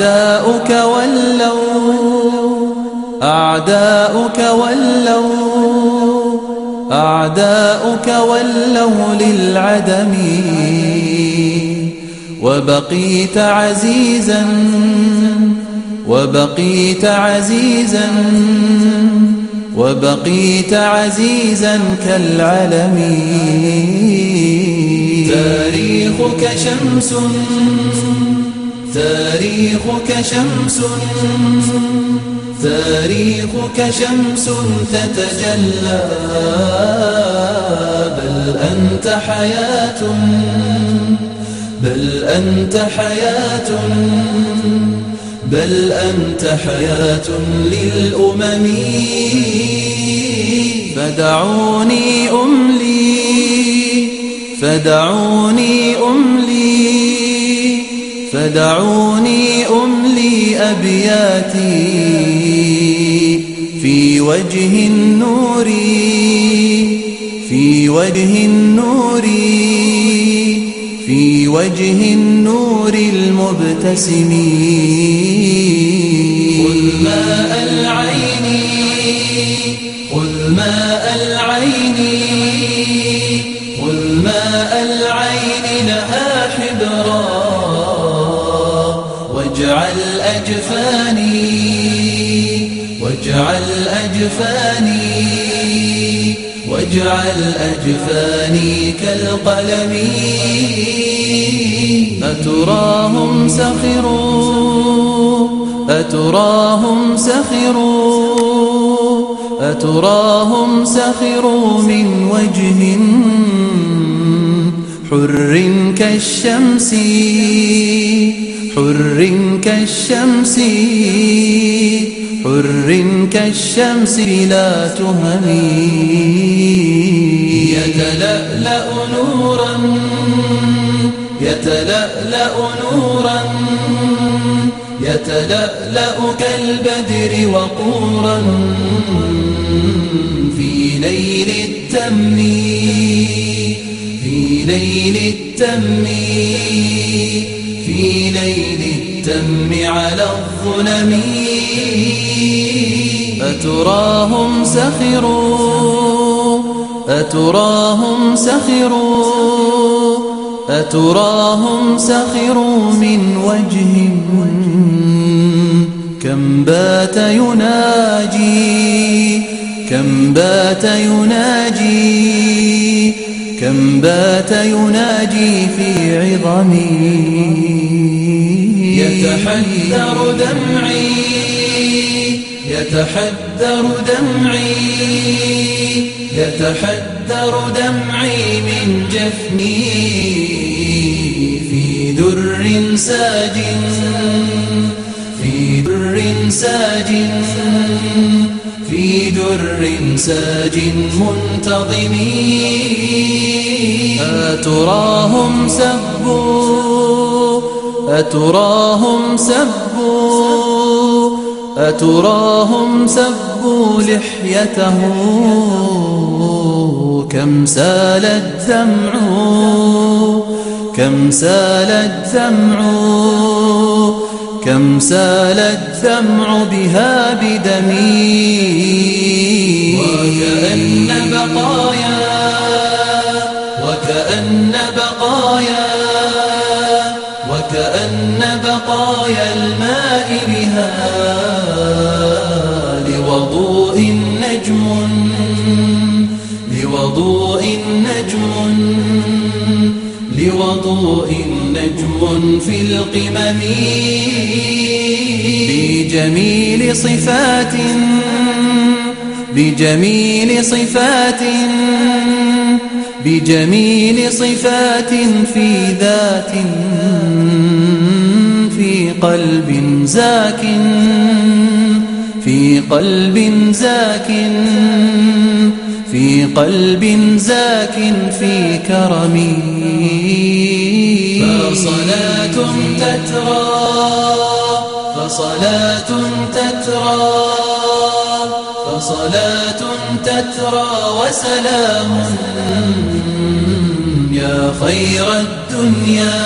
أعداؤك ولوا أعداؤك ولوا أعداؤك ولوا للعدم. وبقيت عزيزا وبقيت عزيزا وبقيت عزيزا كالعلم. تاريخك شمس تاريخك شمس تاريخك شمس تتجلى بل أنت حياة بل أنت حياة بل أنت حياة للأمم. فدعوني أملي فدعوني أملي. فدعوني أملي أبياتي في وجه النور في وجه النور في وجه النور المبتسم. واجعل أجفاني واجعل أجفاني واجعل أجفاني كالقلم. أتراهم سخروا أتراهم سخروا أتراهم سخروا من وجه حر كالشمس. حر كالشمس حر كالشمس لا تهم يتلألأ نورا يتلألأ نورا يتلألأ كالبدر وقورا. في ليل التم في ليل التم في ليل التم على الظلم. أتراهم سخروا؟ أتراهم سخروا؟ أتراهم سخروا من وجه كم بات يناجي؟ كم بات يناجي؟ كم بات يناجي في عظمي. يتحدر دمعي يتحدر دمعي يتحدر دمعي من جفني. في در ساج في در ساج في در ساج منتظم. أتراهم سبوا أتراهم سبوا أتراهم سبوا لحيته. كم سال الدمع كم سال الدمع. كم سال الدمع بها بدمي وكأن بقايا وكأن بقايا وكأن بقايا الماء بها لوضوء نجم لوضوء نجم لوضوء نجم في القمم بجميل صفات بجميل صفات بجميل صفات في ذات في قلب زاك. في قلب زاك في قلب زاك في كرمي فصلاة تترى فصلاة تترى فصلاة تترى وسلام. يا خير الدنيا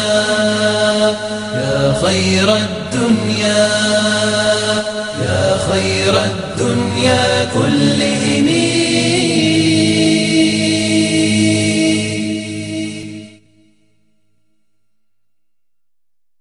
يا خير الدنيا. يا خير الدنيا كلهم